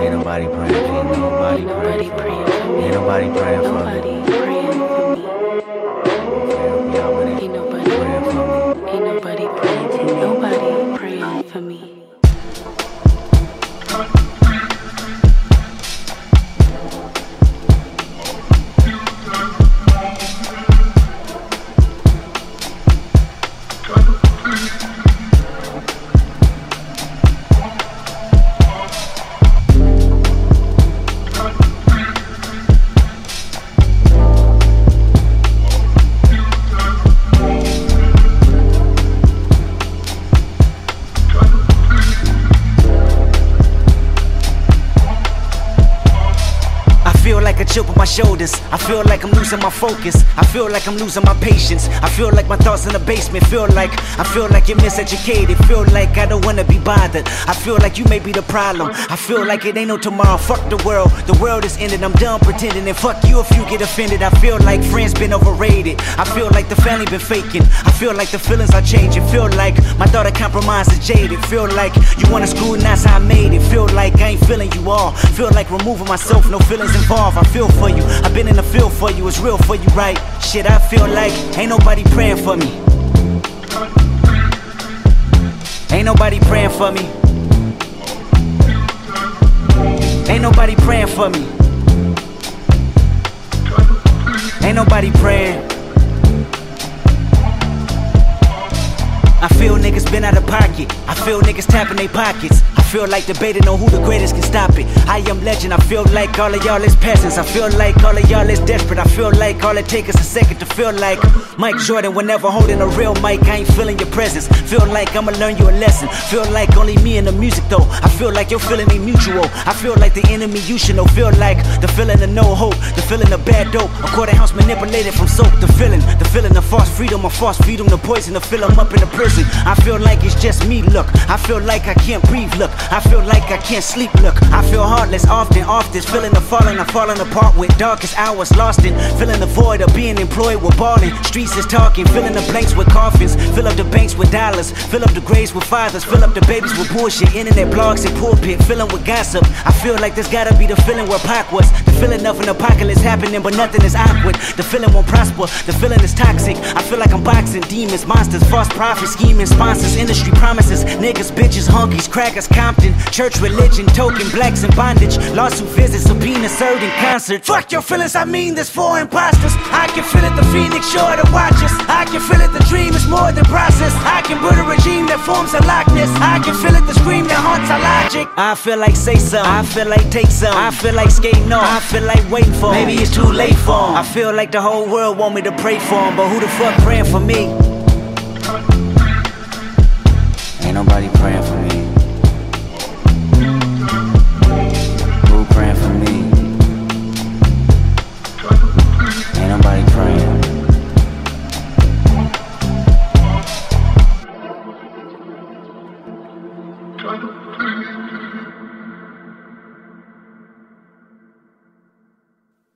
Ain't nobody praying me. Nobody praying for me. Ain't nobody praying for me. Ain't nobody Praying for me. Ain't nobody praying for me. A chip on my shoulders. I feel like I'm losing my focus. I feel like I'm losing my patience. I feel like my thoughts in the basement. Feel like I feel like you're miseducated. Feel like I don't wanna be bothered. I feel like you may be the problem. I feel like it ain't no tomorrow. Fuck the world. The world is ended. I'm done pretending. And fuck you if you get offended. I feel like friends been overrated. I feel like the family been faking. I feel like the feelings are changing. Feel like my daughter compromised is jaded. Feel like you wanna screw and that's how I made it. Feel like I ain't feeling you all. Feel like removing myself. No feelings involved. I feel for you. I've been in the field for you. It's real for you, right? Shit, I feel like ain't nobody praying for me. Ain't nobody praying for me. Ain't nobody praying for me. Ain't nobody praying. I feel niggas been out of pocket. I feel niggas tapping their pockets. I feel like debating on who the greatest can stop it. I am legend. I feel like all of y'all is peasants. I feel like all of y'all is desperate. I feel like all it takes is a second to feel like Mike Jordan. Whenever holding a real mic, I ain't feeling your presence. Feel like I'ma learn you a lesson. Feel like only me and the music though. I feel like your feeling ain't mutual. I feel like the enemy you should know. Feel like the feeling of no hope, the feeling of bad dope. A quarter house manipulated from soap. The feeling, the feeling of false freedom, or false freedom, the poison to fill 'em up in the prison. I feel like it's just me. Look, I feel like I can't breathe. Look, I feel like I can't sleep. Look, I feel heartless often. often. feeling the falling, I'm falling apart with darkest hours lost in. Feeling the void of being employed with balling. Streets is talking, filling the blanks with coffins. Fill up the banks with dollars. Fill up the graves with fathers. Fill up the babies with bullshit. Internet blogs and pulpit. Filling with gossip. I feel like this gotta be the feeling where Pac was. The feeling of an apocalypse happening, but nothing is awkward. The feeling won't prosper. The feeling is toxic. I feel like I'm boxing demons, monsters, false prophets, scheming sponsors, industry promises. Niggas, bitches, honkies, crackers, Compton. Church religion, token, blacks in bondage. Lawsuit visits, subpoena served in concert. Fuck your feelings, I mean this for imposters. I can feel it, the phoenix sure to watch us. I can feel it, the dream is more than process. I can build a regime that forms a likeness. I can feel it, the scream that haunts our logic. I feel like say some, I feel like take some. I feel like skating on, I feel like waiting for. Maybe it's too late for 'em. I feel like the whole world want me to pray for 'em, but who the fuck praying for me? Ain't nobody praying for me. Who praying for me? Ain't nobody praying. Try to.